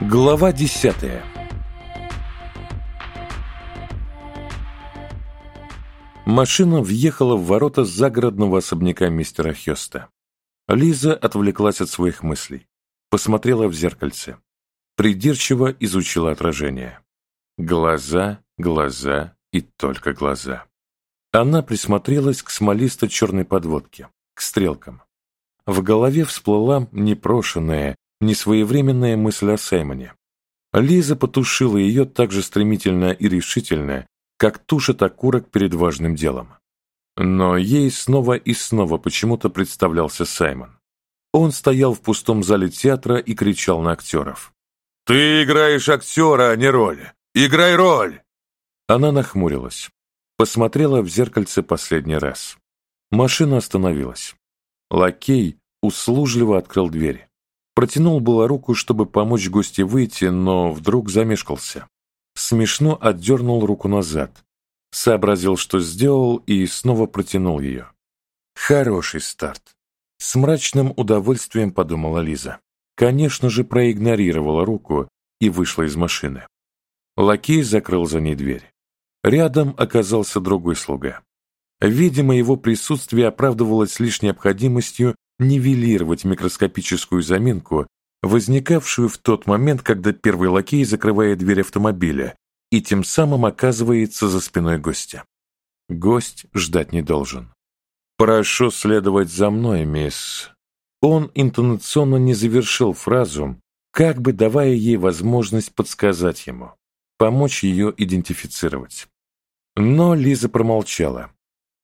Глава десятая Машина въехала в ворота загородного особняка мистера Хёста. Лиза отвлеклась от своих мыслей, посмотрела в зеркальце, придирчиво изучила отражение. Глаза, глаза и только глаза. Она присмотрелась к смолисто-черной подводке, к стрелкам. В голове всплыла непрошенная, несвоевременная мысль о Саймоне. Лиза потушила ее так же стремительно и решительно, как тушит окурок перед важным делом. Но ей снова и снова почему-то представлялся Саймон. Он стоял в пустом зале театра и кричал на актеров. «Ты играешь актера, а не роль! Играй роль!» Она нахмурилась. Посмотрела в зеркальце последний раз. Машина остановилась. Лакей услужливо открыл дверь. Протянул было руку, чтобы помочь гости выйти, но вдруг замешкался смешно отдернул руку назад, сообразил, что сделал, и снова протянул ее. Хороший старт. С мрачным удовольствием подумала Лиза. Конечно же, проигнорировала руку и вышла из машины. Лакей закрыл за ней дверь. Рядом оказался другой слуга. Видимо, его присутствие оправдывалось лишь необходимостью нивелировать микроскопическую заминку, возникавшую в тот момент, когда первый лакей закрывает дверь автомобиля и тем самым оказывается за спиной гостя. Гость ждать не должен. «Прошу следовать за мной, мисс». Он интонационно не завершил фразу, как бы давая ей возможность подсказать ему, помочь ее идентифицировать. Но Лиза промолчала,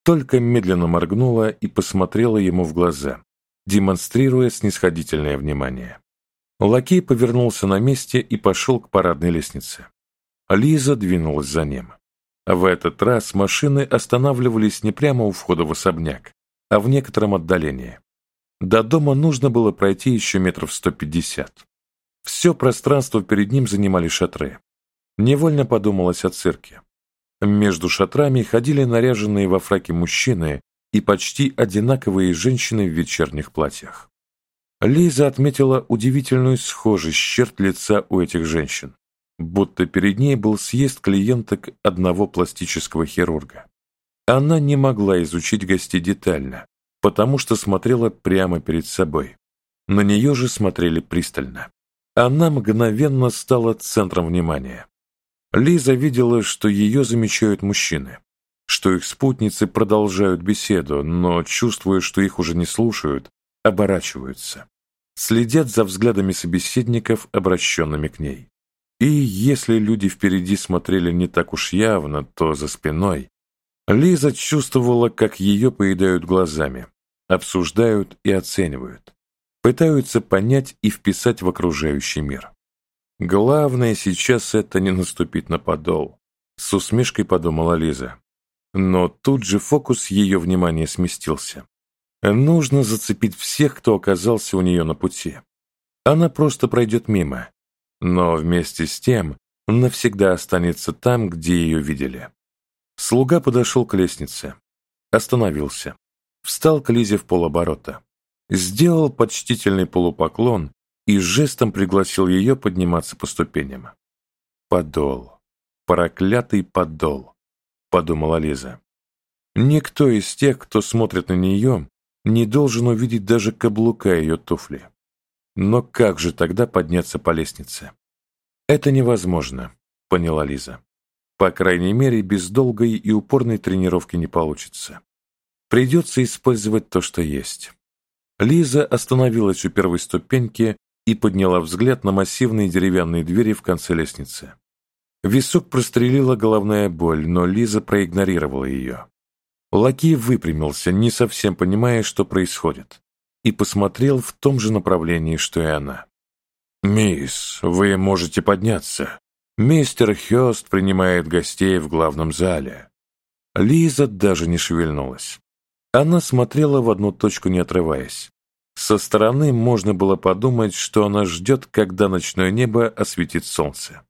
только медленно моргнула и посмотрела ему в глаза, демонстрируя снисходительное внимание. Лакей повернулся на месте и пошел к парадной лестнице. Лиза двинулась за ним. В этот раз машины останавливались не прямо у входа в особняк, а в некотором отдалении. До дома нужно было пройти еще метров сто пятьдесят. Все пространство перед ним занимали шатры. Невольно подумалось о цирке. Между шатрами ходили наряженные во фраке мужчины и почти одинаковые женщины в вечерних платьях. Лиза отметила удивительную схожесть черт лица у этих женщин, будто перед ней был съезд клиенток одного пластического хирурга. Она не могла изучить гостей детально, потому что смотрела прямо перед собой. На нее же смотрели пристально. Она мгновенно стала центром внимания. Лиза видела, что ее замечают мужчины, что их спутницы продолжают беседу, но, чувствуя, что их уже не слушают, оборачиваются, следят за взглядами собеседников, обращенными к ней. И если люди впереди смотрели не так уж явно, то за спиной, Лиза чувствовала, как ее поедают глазами, обсуждают и оценивают, пытаются понять и вписать в окружающий мир. Главное сейчас это не наступить на подол, с усмешкой подумала Лиза. Но тут же фокус ее внимания сместился. Нужно зацепить всех, кто оказался у нее на пути. Она просто пройдет мимо, но вместе с тем навсегда останется там, где ее видели. Слуга подошел к лестнице, остановился, встал к Лизе в полоборота, сделал почтительный полупоклон и жестом пригласил ее подниматься по ступеням. «Подол, проклятый подол», — подумала Лиза. Никто из тех, кто смотрит на нее, не должен увидеть даже каблука ее туфли. Но как же тогда подняться по лестнице? Это невозможно, поняла Лиза. По крайней мере, без долгой и упорной тренировки не получится. Придется использовать то, что есть. Лиза остановилась у первой ступеньки и подняла взгляд на массивные деревянные двери в конце лестницы. Висок прострелила головная боль, но Лиза проигнорировала ее. Лакей выпрямился, не совсем понимая, что происходит, и посмотрел в том же направлении, что и она. «Мисс, вы можете подняться. Мистер Хёст принимает гостей в главном зале». Лиза даже не шевельнулась. Она смотрела в одну точку, не отрываясь. Со стороны можно было подумать, что она ждет, когда ночное небо осветит солнце.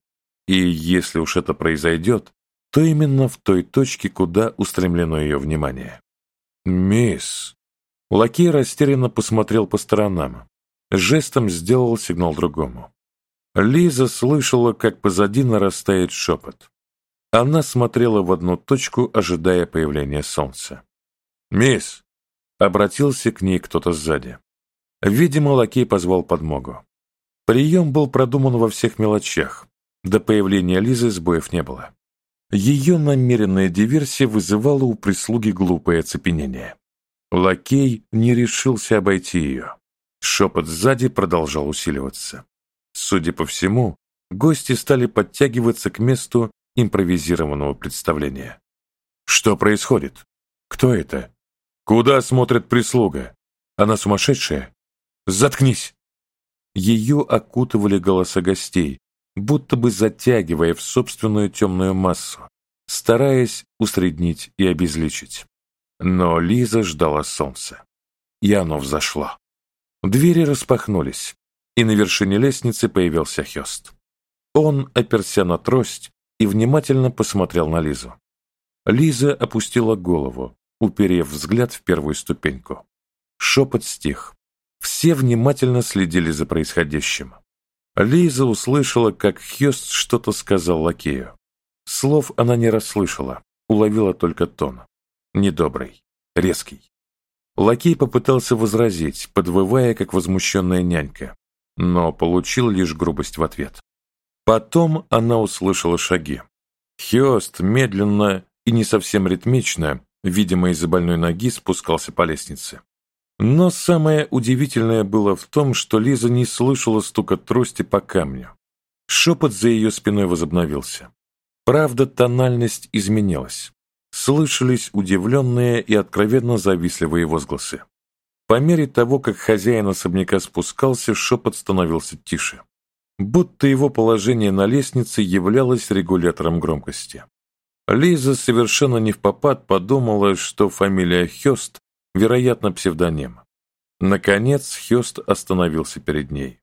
И если уж это произойдет, то именно в той точке, куда устремлено ее внимание. «Мисс!» Лакей растерянно посмотрел по сторонам, жестом сделал сигнал другому. Лиза слышала, как позади нарастает шепот. Она смотрела в одну точку, ожидая появления солнца. «Мисс!» — обратился к ней кто-то сзади. Видимо, лакей позвал подмогу. Прием был продуман во всех мелочах. До появления Лизы сбоев не было. Ее намеренная диверсия вызывала у прислуги глупое оцепенение. Лакей не решился обойти ее. Шепот сзади продолжал усиливаться. Судя по всему, гости стали подтягиваться к месту импровизированного представления. Что происходит? Кто это? Куда смотрит прислуга? Она сумасшедшая? Заткнись! Ее окутывали голоса гостей, будто бы затягивая в собственную темную массу, стараясь усреднить и обезличить. Но Лиза ждала солнца. И оно взошло. Двери распахнулись и на вершине лестницы появился Хёст. Он оперся на трость и внимательно посмотрел на Лизу. Лиза опустила голову, уперев взгляд в первую ступеньку. Шепот стих. Все внимательно следили за происходящим. Лиза услышала, как Хёст что-то сказал лакею. Слов она не расслышала, уловила только тон. Недобрый, резкий. Лакей попытался возразить, подвывая, как возмущенная нянька но получил лишь грубость в ответ. Потом она услышала шаги. Хёст медленно и не совсем ритмично, видимо из-за больной ноги, спускался по лестнице. Но самое удивительное было в том, что Лиза не слышала стука трости по камню. Шепот за ее спиной возобновился. Правда, тональность изменилась. Слышались удивленные и откровенно завистливые возгласы. По мере того, как хозяин особняка спускался, шепот становился тише. Будто его положение на лестнице являлось регулятором громкости. Лиза совершенно не в попад подумала, что фамилия Хёст, вероятно, псевдоним. Наконец Хёст остановился перед ней.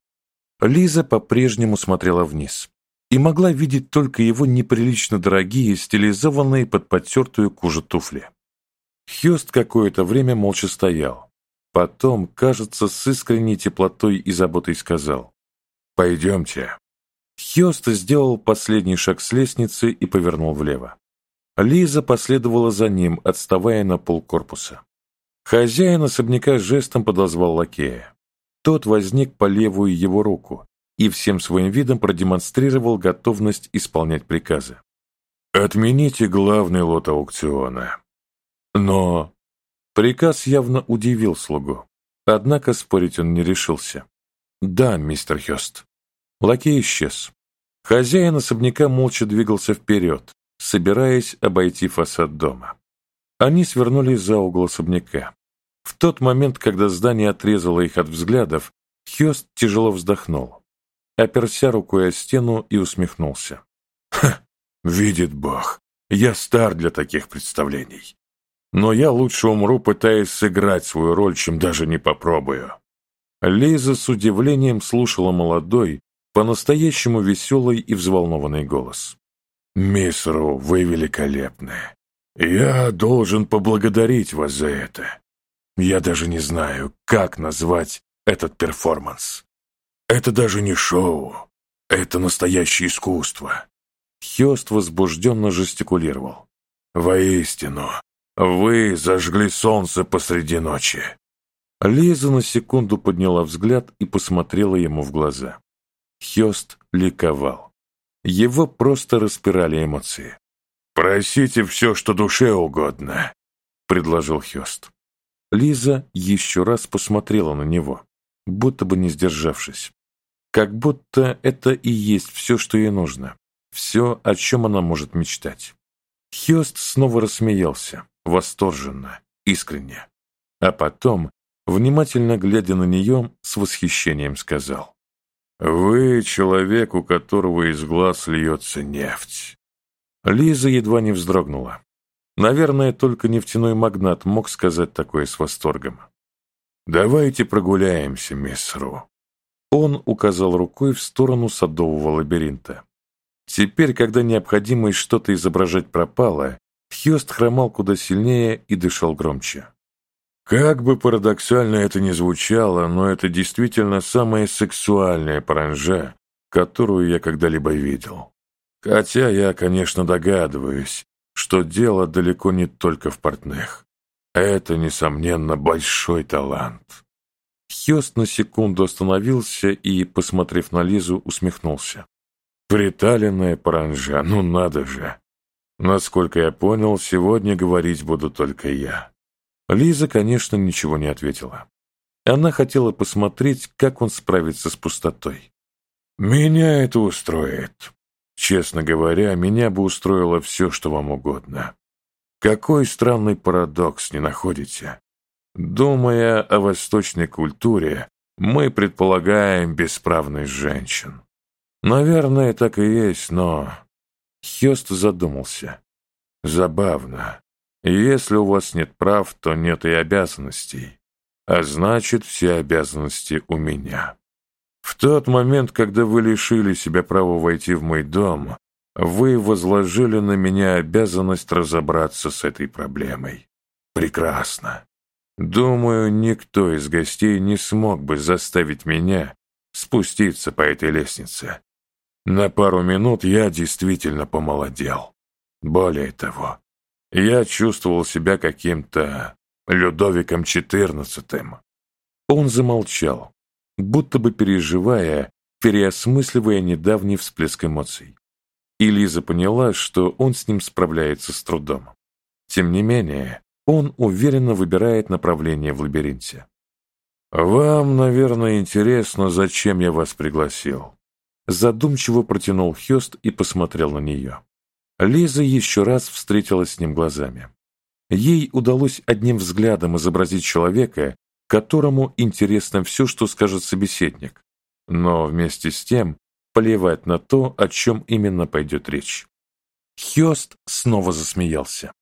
Лиза по-прежнему смотрела вниз и могла видеть только его неприлично дорогие, стилизованные под потертую кожу туфли. Хёст какое-то время молча стоял, Потом, кажется, с искренней теплотой и заботой сказал «Пойдемте». Хёст сделал последний шаг с лестницы и повернул влево. Лиза последовала за ним, отставая на пол корпуса. Хозяин особняка жестом подозвал лакея. Тот возник по левую его руку и всем своим видом продемонстрировал готовность исполнять приказы. «Отмените главный лот аукциона». «Но...» Приказ явно удивил слугу, однако спорить он не решился. «Да, мистер Хёст». Лакей исчез. Хозяин особняка молча двигался вперед, собираясь обойти фасад дома. Они свернули за угол особняка. В тот момент, когда здание отрезало их от взглядов, Хёст тяжело вздохнул, оперся рукой о стену и усмехнулся. «Ха! Видит Бог, я стар для таких представлений но я лучше умру, пытаясь сыграть свою роль, чем даже не попробую». Лиза с удивлением слушала молодой, по-настоящему веселый и взволнованный голос. «Мисс Ру, вы великолепны. Я должен поблагодарить вас за это. Я даже не знаю, как назвать этот перформанс. Это даже не шоу, это настоящее искусство». Хёст возбужденно жестикулировал. «Воистину, вы зажгли солнце посреди ночи. Лиза на секунду подняла взгляд и посмотрела ему в глаза. Хёст ликовал. Его просто распирали эмоции. «Просите все, что душе угодно», — предложил Хёст. Лиза еще раз посмотрела на него, будто бы не сдержавшись. Как будто это и есть все, что ей нужно. Все, о чем она может мечтать. Хёст снова рассмеялся, восторженно, искренне. А потом, внимательно глядя на нее, с восхищением сказал. «Вы человек, у которого из глаз льется нефть». Лиза едва не вздрогнула. Наверное, только нефтяной магнат мог сказать такое с восторгом. «Давайте прогуляемся, мисс Ру». Он указал рукой в сторону садового лабиринта. Теперь, когда необходимость что-то изображать пропала, Хьюст хромал куда сильнее и дышал громче. Как бы парадоксально это ни звучало, но это действительно самая сексуальная паранжа, которую я когда-либо видел. Хотя я, конечно, догадываюсь, что дело далеко не только в портных. Это, несомненно, большой талант. Хёст на секунду остановился и, посмотрев на Лизу, усмехнулся. Приталенная паранжа, ну надо же. Насколько я понял, сегодня говорить буду только я. Лиза, конечно, ничего не ответила. Она хотела посмотреть, как он справится с пустотой. «Меня это устроит. Честно говоря, меня бы устроило все, что вам угодно. Какой странный парадокс, не находите? Думая о восточной культуре, мы предполагаем бесправность женщин. Наверное, так и есть, но...» Хёст задумался. «Забавно. Если у вас нет прав, то нет и обязанностей. А значит, все обязанности у меня. В тот момент, когда вы лишили себя права войти в мой дом, вы возложили на меня обязанность разобраться с этой проблемой. Прекрасно. Думаю, никто из гостей не смог бы заставить меня спуститься по этой лестнице. На пару минут я действительно помолодел. Более того, я чувствовал себя каким-то Людовиком XIV. Он замолчал, будто бы переживая, переосмысливая недавний всплеск эмоций. И Лиза поняла, что он с ним справляется с трудом. Тем не менее, он уверенно выбирает направление в лабиринте. «Вам, наверное, интересно, зачем я вас пригласил?» Задумчиво протянул Хёст и посмотрел на нее. Лиза еще раз встретилась с ним глазами. Ей удалось одним взглядом изобразить человека, которому интересно все, что скажет собеседник, но вместе с тем плевать на то, о чем именно пойдет речь. Хёст снова засмеялся.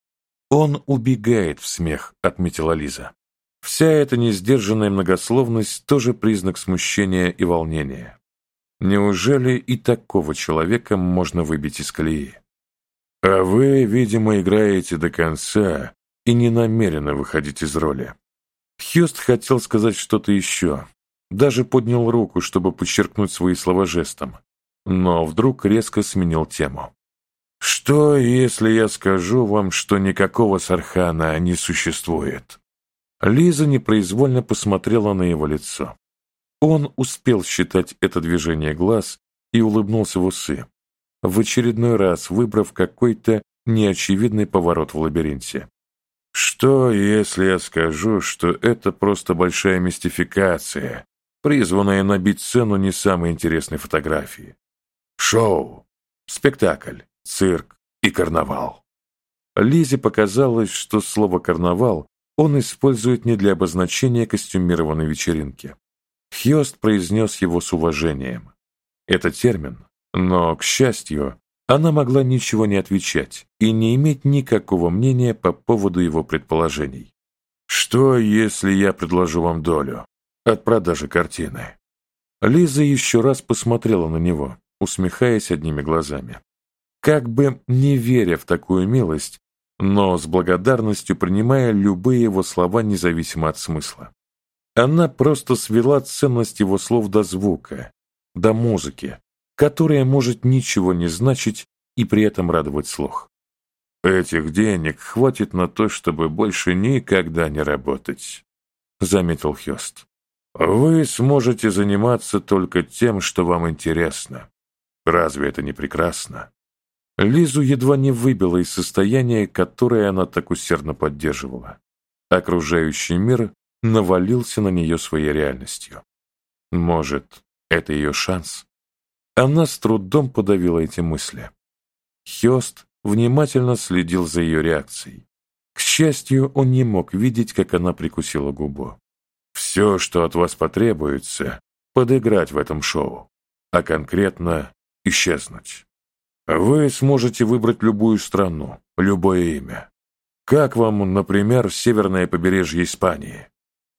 «Он убегает в смех», — отметила Лиза. Вся эта несдержанная многословность тоже признак смущения и волнения. Неужели и такого человека можно выбить из колеи? А вы, видимо, играете до конца и не намерены выходить из роли. Хьюст хотел сказать что-то еще, даже поднял руку, чтобы подчеркнуть свои слова жестом, но вдруг резко сменил тему. «Что, если я скажу вам, что никакого Сархана не существует?» Лиза непроизвольно посмотрела на его лицо. Он успел считать это движение глаз и улыбнулся в усы, в очередной раз выбрав какой-то неочевидный поворот в лабиринте. Что, если я скажу, что это просто большая мистификация, призванная набить цену не самой интересной фотографии? Шоу, спектакль, цирк и карнавал. Лизе показалось, что слово «карнавал» он использует не для обозначения костюмированной вечеринки. Хьост произнес его с уважением. Это термин, но, к счастью, она могла ничего не отвечать и не иметь никакого мнения по поводу его предположений. «Что, если я предложу вам долю от продажи картины?» Лиза еще раз посмотрела на него, усмехаясь одними глазами. Как бы не веря в такую милость, но с благодарностью принимая любые его слова независимо от смысла. Она просто свела ценность его слов до звука, до музыки, которая может ничего не значить и при этом радовать слух. «Этих денег хватит на то, чтобы больше никогда не работать», — заметил Хёст. «Вы сможете заниматься только тем, что вам интересно. Разве это не прекрасно?» Лизу едва не выбило из состояния, которое она так усердно поддерживала. Окружающий мир навалился на нее своей реальностью. Может, это ее шанс? Она с трудом подавила эти мысли. Хёст внимательно следил за ее реакцией. К счастью, он не мог видеть, как она прикусила губу. «Все, что от вас потребуется, подыграть в этом шоу, а конкретно исчезнуть. Вы сможете выбрать любую страну, любое имя. Как вам, например, северное побережье Испании?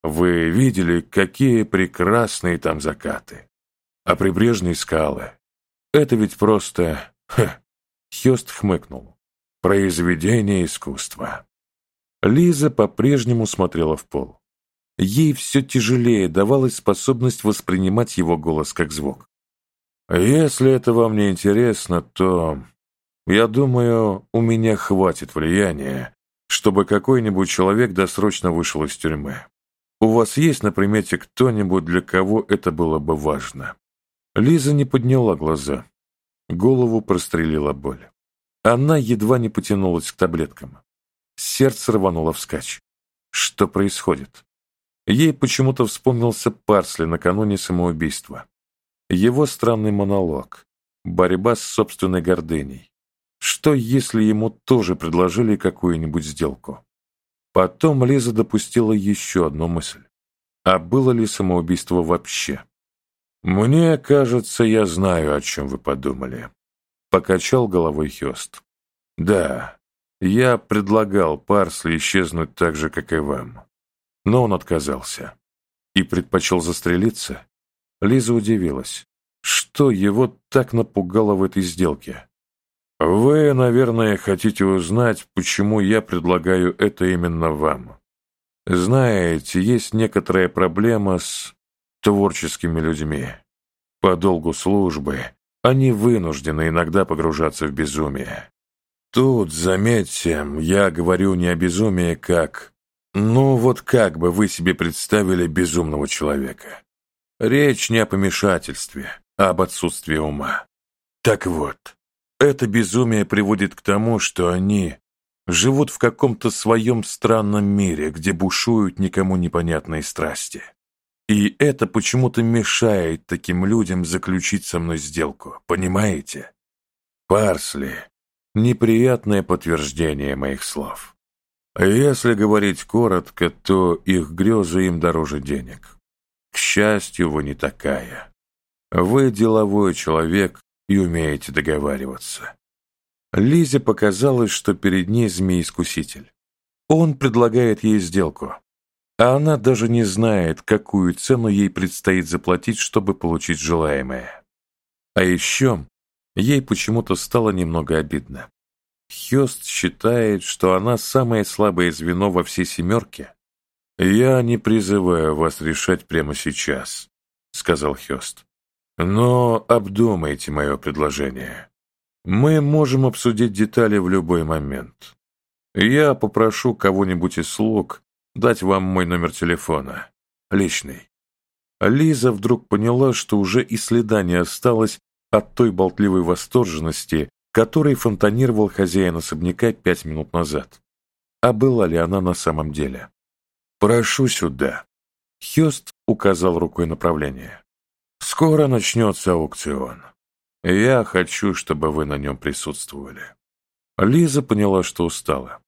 Вы видели, какие прекрасные там закаты? А прибрежные скалы — это ведь просто... Ха, Хёст хмыкнул. Произведение искусства. Лиза по-прежнему смотрела в пол. Ей все тяжелее давалась способность воспринимать его голос как звук. Если это вам не интересно, то, я думаю, у меня хватит влияния, чтобы какой-нибудь человек досрочно вышел из тюрьмы. У вас есть на примете кто-нибудь, для кого это было бы важно?» Лиза не подняла глаза. Голову прострелила боль. Она едва не потянулась к таблеткам. Сердце рвануло вскачь. Что происходит? Ей почему-то вспомнился Парсли накануне самоубийства. Его странный монолог. Борьба с собственной гордыней. Что, если ему тоже предложили какую-нибудь сделку? Потом Лиза допустила еще одну мысль. А было ли самоубийство вообще? «Мне кажется, я знаю, о чем вы подумали», — покачал головой Хёст. «Да, я предлагал Парсли исчезнуть так же, как и вам. Но он отказался. И предпочел застрелиться?» Лиза удивилась. Что его так напугало в этой сделке? «Вы, наверное, хотите узнать, почему я предлагаю это именно вам. Знаете, есть некоторая проблема с творческими людьми. По долгу службы они вынуждены иногда погружаться в безумие. Тут, заметьте, я говорю не о безумии как... Ну вот как бы вы себе представили безумного человека? Речь не о помешательстве, а об отсутствии ума. Так вот, это безумие приводит к тому, что они живут в каком-то своем странном мире, где бушуют никому непонятные страсти. И это почему-то мешает таким людям заключить со мной сделку, понимаете? Парсли — неприятное подтверждение моих слов. Если говорить коротко, то их грезы им дороже денег. К счастью, вы не такая. Вы деловой человек и умеете договариваться. Лизе показалось, что перед ней змей-искуситель. Он предлагает ей сделку, а она даже не знает, какую цену ей предстоит заплатить, чтобы получить желаемое. А еще ей почему-то стало немного обидно. Хёст считает, что она самое слабое звено во всей семерке. «Я не призываю вас решать прямо сейчас», — сказал Хёст. «Но обдумайте мое предложение. Мы можем обсудить детали в любой момент. Я попрошу кого-нибудь из слуг дать вам мой номер телефона. Личный». Лиза вдруг поняла, что уже и следа не осталось от той болтливой восторженности, которой фонтанировал хозяин особняка пять минут назад. А была ли она на самом деле? «Прошу сюда». Хёст указал рукой направление. «Скоро начнется аукцион. Я хочу, чтобы вы на нем присутствовали». Лиза поняла, что устала.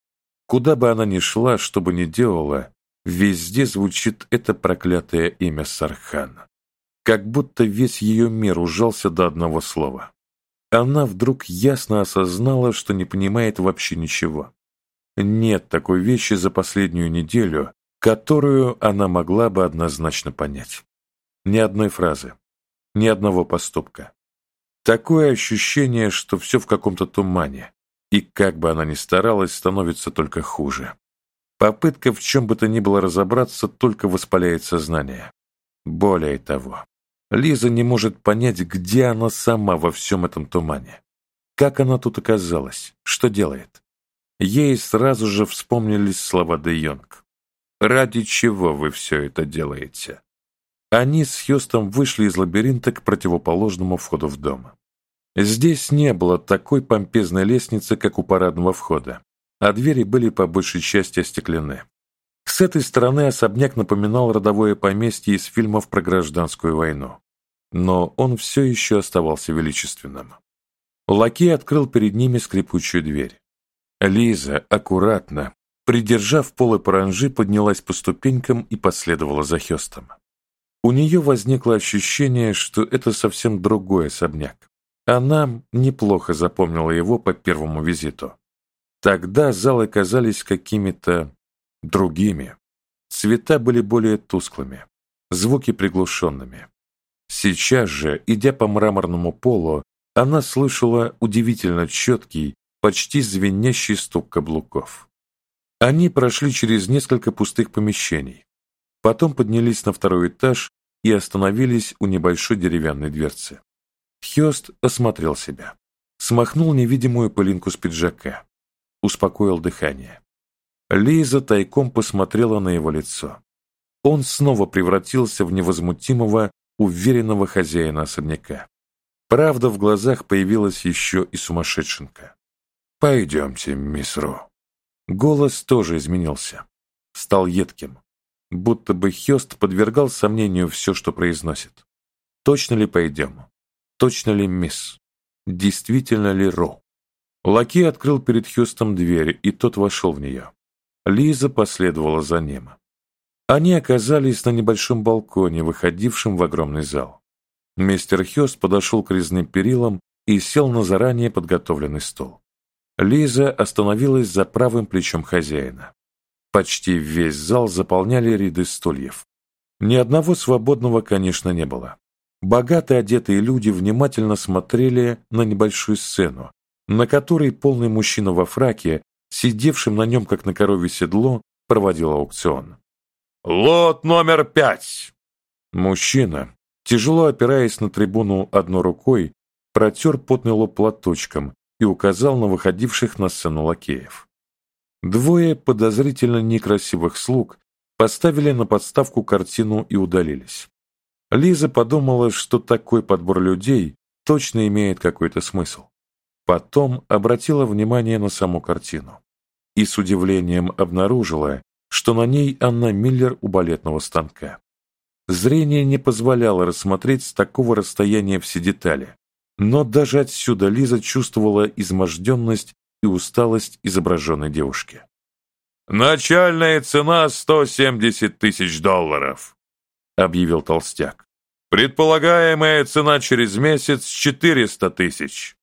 Куда бы она ни шла, что бы ни делала, везде звучит это проклятое имя Сархан. Как будто весь ее мир ужался до одного слова. Она вдруг ясно осознала, что не понимает вообще ничего. Нет такой вещи за последнюю неделю, которую она могла бы однозначно понять. Ни одной фразы, ни одного поступка. Такое ощущение, что все в каком-то тумане, и как бы она ни старалась, становится только хуже. Попытка в чем бы то ни было разобраться только воспаляет сознание. Более того, Лиза не может понять, где она сама во всем этом тумане. Как она тут оказалась? Что делает? Ей сразу же вспомнились слова Де Йонг. «Ради чего вы все это делаете?» Они с Хьюстом вышли из лабиринта к противоположному входу в дом. Здесь не было такой помпезной лестницы, как у парадного входа, а двери были по большей части остеклены. С этой стороны особняк напоминал родовое поместье из фильмов про гражданскую войну. Но он все еще оставался величественным. Лакей открыл перед ними скрипучую дверь. Лиза, аккуратно, придержав полы паранжи, поднялась по ступенькам и последовала за Хёстом. У нее возникло ощущение, что это совсем другой особняк. Она неплохо запомнила его по первому визиту. Тогда залы казались какими-то другими. Цвета были более тусклыми, звуки приглушенными. Сейчас же, идя по мраморному полу, она слышала удивительно четкий, почти звенящий стук каблуков. Они прошли через несколько пустых помещений, потом поднялись на второй этаж и остановились у небольшой деревянной дверцы. Хёст осмотрел себя. Смахнул невидимую пылинку с пиджака. Успокоил дыхание. Лиза тайком посмотрела на его лицо. Он снова превратился в невозмутимого, уверенного хозяина особняка. Правда, в глазах появилась еще и сумасшедшенка. «Пойдемте, мисс Ро». Голос тоже изменился. Стал едким. Будто бы Хёст подвергал сомнению все, что произносит. Точно ли пойдем? Точно ли мисс? Действительно ли Ро? Лаки открыл перед Хьюстом дверь, и тот вошел в нее. Лиза последовала за ним. Они оказались на небольшом балконе, выходившем в огромный зал. Мистер Хёст подошел к резным перилам и сел на заранее подготовленный стол. Лиза остановилась за правым плечом хозяина. Почти весь зал заполняли ряды стульев. Ни одного свободного, конечно, не было. Богато одетые люди внимательно смотрели на небольшую сцену, на которой полный мужчина во фраке, сидевшим на нем как на корове седло, проводил аукцион. «Лот номер пять!» Мужчина, тяжело опираясь на трибуну одной рукой, протер потный лоб платочком и указал на выходивших на сцену лакеев. Двое подозрительно некрасивых слуг поставили на подставку картину и удалились. Лиза подумала, что такой подбор людей точно имеет какой-то смысл. Потом обратила внимание на саму картину и с удивлением обнаружила, что на ней Анна Миллер у балетного станка. Зрение не позволяло рассмотреть с такого расстояния все детали, но даже отсюда Лиза чувствовала изможденность и усталость изображенной девушки. «Начальная цена 170 тысяч долларов», — объявил толстяк. «Предполагаемая цена через месяц 400 тысяч».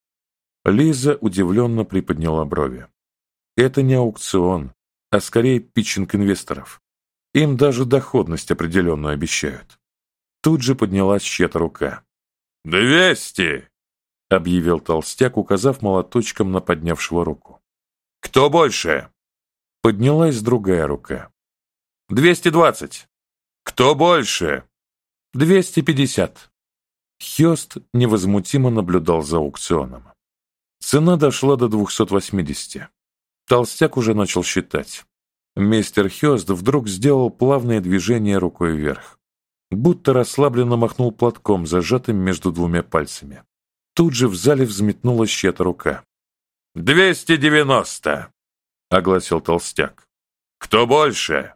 Лиза удивленно приподняла брови. «Это не аукцион, а скорее питчинг инвесторов. Им даже доходность определенную обещают». Тут же поднялась чья-то рука. «Двести!» — объявил толстяк, указав молоточком на поднявшего руку. «Кто больше?» Поднялась другая рука. «Двести двадцать!» «Кто больше?» «Двести пятьдесят!» Хёст невозмутимо наблюдал за аукционом. Цена дошла до двухсот восьмидесяти. Толстяк уже начал считать. Мистер Хёст вдруг сделал плавное движение рукой вверх. Будто расслабленно махнул платком, зажатым между двумя пальцами. Тут же в зале взметнулась чья-то рука. «Двести девяносто!» — огласил толстяк. «Кто больше?»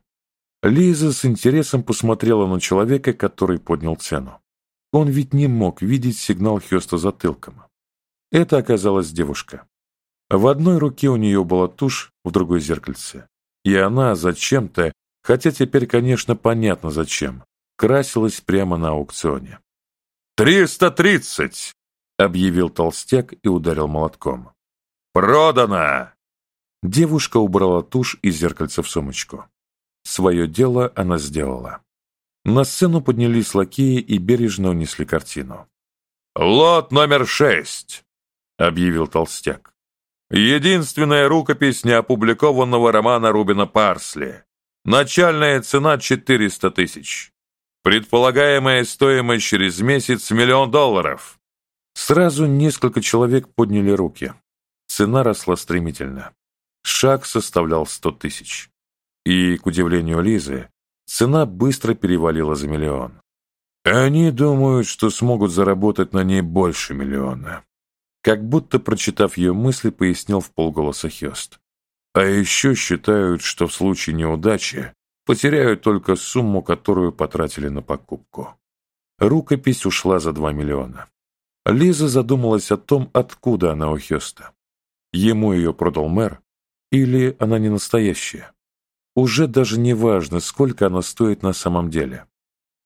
Лиза с интересом посмотрела на человека, который поднял цену. Он ведь не мог видеть сигнал Хёста затылком. Это оказалась девушка. В одной руке у нее была тушь, в другой — зеркальце. И она зачем-то, хотя теперь, конечно, понятно зачем, красилась прямо на аукционе. «Триста тридцать!» — объявил толстяк и ударил молотком. «Продано!» Девушка убрала тушь и зеркальце в сумочку. Свое дело она сделала. На сцену поднялись лакеи и бережно унесли картину. «Лот номер шесть!» — объявил толстяк. «Единственная рукопись неопубликованного романа Рубина Парсли. Начальная цена четыреста тысяч. Предполагаемая стоимость через месяц миллион долларов. Сразу несколько человек подняли руки. Цена росла стремительно. Шаг составлял сто тысяч. И, к удивлению Лизы, цена быстро перевалила за миллион. Они думают, что смогут заработать на ней больше миллиона. Как будто, прочитав ее мысли, пояснил в полголоса Хёст. А еще считают, что в случае неудачи потеряют только сумму, которую потратили на покупку. Рукопись ушла за два миллиона. Лиза задумалась о том, откуда она у Хёста. Ему ее продал мэр, или она не настоящая. Уже даже не важно, сколько она стоит на самом деле.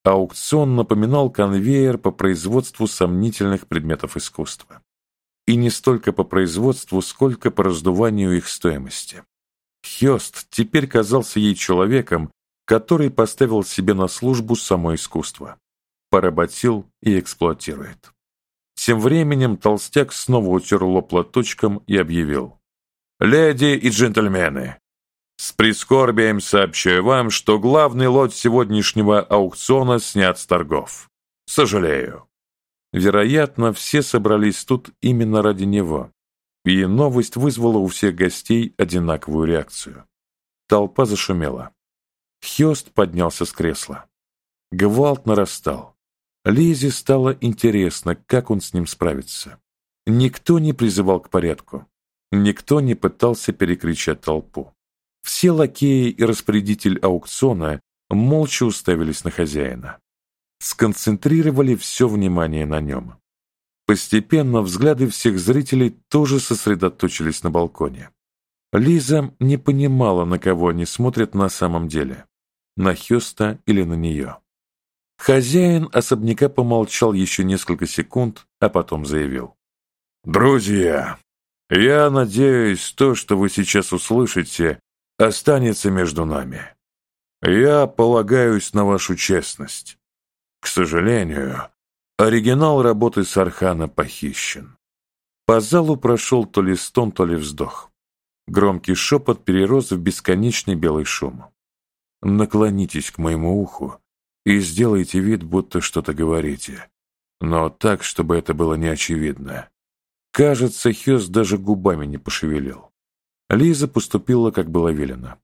Аукцион напоминал конвейер по производству сомнительных предметов искусства. И не столько по производству, сколько по раздуванию их стоимости. Хёст теперь казался ей человеком, который поставил себе на службу само искусство, поработил и эксплуатирует. Тем временем толстяк снова утер лоб платочком и объявил. «Леди и джентльмены, с прискорбием сообщаю вам, что главный лот сегодняшнего аукциона снят с торгов. Сожалею». Вероятно, все собрались тут именно ради него, и новость вызвала у всех гостей одинаковую реакцию. Толпа зашумела. Хёст поднялся с кресла. Гвалт нарастал. Лизе стало интересно, как он с ним справится. Никто не призывал к порядку. Никто не пытался перекричать толпу. Все лакеи и распорядитель аукциона молча уставились на хозяина. Сконцентрировали все внимание на нем. Постепенно взгляды всех зрителей тоже сосредоточились на балконе. Лиза не понимала, на кого они смотрят на самом деле. На Хёста или на нее. Хозяин особняка помолчал еще несколько секунд, а потом заявил. «Друзья, я надеюсь, то, что вы сейчас услышите, останется между нами. Я полагаюсь на вашу честность. К сожалению, оригинал работы Сархана похищен». По залу прошел то ли стон, то ли вздох. Громкий шепот перерос в бесконечный белый шум. «Наклонитесь к моему уху и сделайте вид, будто что-то говорите, но так, чтобы это было неочевидно. Кажется, Хёс даже губами не пошевелил. Лиза поступила, как было велено.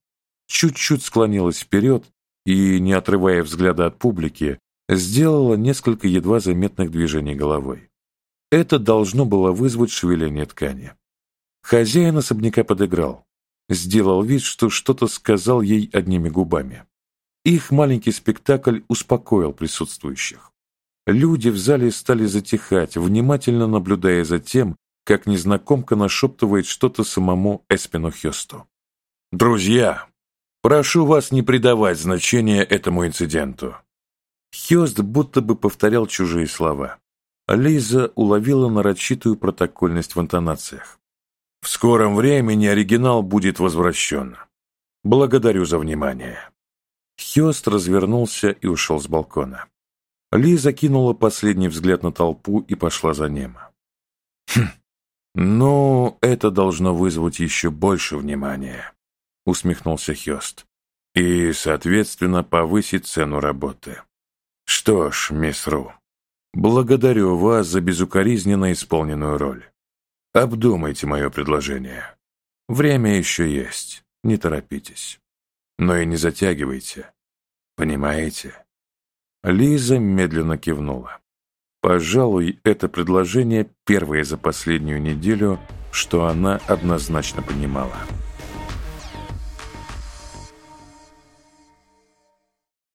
Чуть-чуть склонилась вперед и, не отрывая взгляда от публики, сделала несколько едва заметных движений головой. Это должно было вызвать шевеление ткани. Хозяин особняка подыграл. Сделал вид, что что-то сказал ей одними губами. Их маленький спектакль успокоил присутствующих. Люди в зале стали затихать, внимательно наблюдая за тем, как незнакомка нашептывает что-то самому Эспину Хёсту. «Друзья, прошу вас не придавать значения этому инциденту». Хёст будто бы повторял чужие слова. Лиза уловила нарочитую протокольность в интонациях. «В скором времени оригинал будет возвращен. Благодарю за внимание». Хёст развернулся и ушел с балкона. Лиза кинула последний взгляд на толпу и пошла за ним. «Хм, «Ну, это должно вызвать еще больше внимания», — усмехнулся Хёст, «и, соответственно, повысить цену работы. Что ж, мисс Ру, благодарю вас за безукоризненно исполненную роль. Обдумайте мое предложение. Время еще есть, не торопитесь. Но и не затягивайте. Понимаете?» Лиза медленно кивнула. Пожалуй, это предложение первое за последнюю неделю, что она однозначно понимала.